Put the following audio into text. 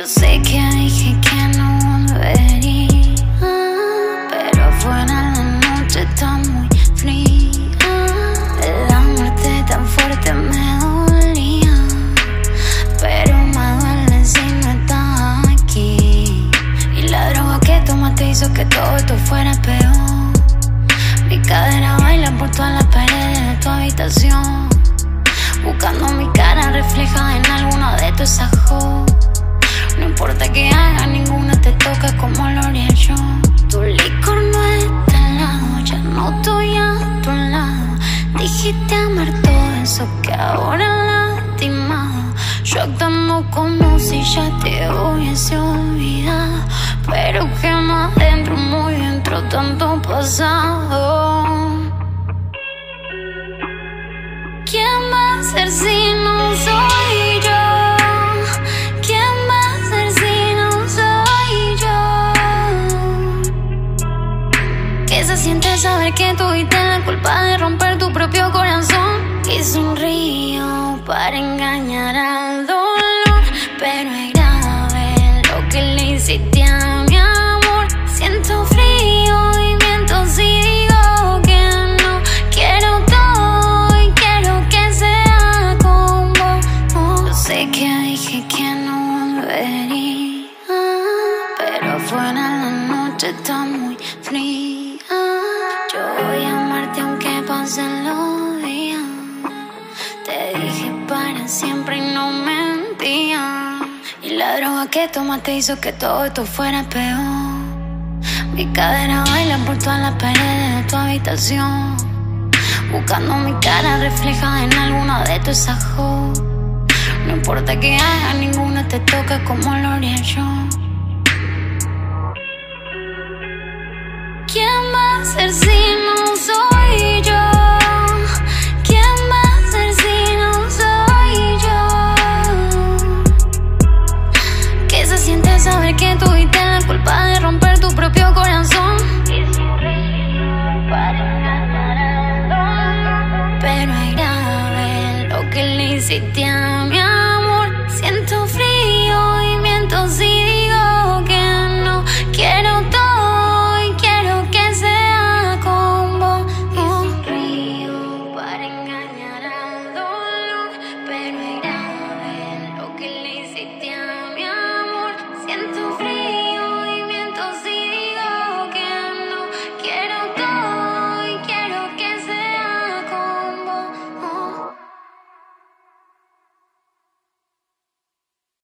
Yo sé que dije que no volvería, pero afuera la noche está muy fría. La muerte tan fuerte me dolía, pero me duele si no estás aquí. Y la droga que tomaste hizo que todo esto fuera peor. Mi cadera baila por todas las paredes de tu habitación. Buscando mi cara reflejada en alguno de tus que haga, ninguna te toca como lo haría yo. Tu licor no está al lado, ya no estoy a tu lado. Dijiste amar todo eso que ahora lastimado. Yo actuando como si ya te hubiese olvidado. Pero que más dentro, muy dentro, tanto pasado. Saber que tuviste la culpa de romper tu propio corazón? Y sonrío para engañar al dolor, pero es grave lo que le hiciste a mi amor. Siento frío y miento si digo que no quiero todo y quiero que sea vos. Yo sé que dije que no volvería, pero afuera la noche está muy fría. Te dije para siempre y no mentía. Y la droga que tomaste hizo que todo esto fuera peor. Mi cadera baila por todas las paredes de tu habitación. Buscando mi cara reflejada en alguno de tus ojos. No importa que haga, ninguna te toca como lo haría yo. ¿Quién va a ser si sit down.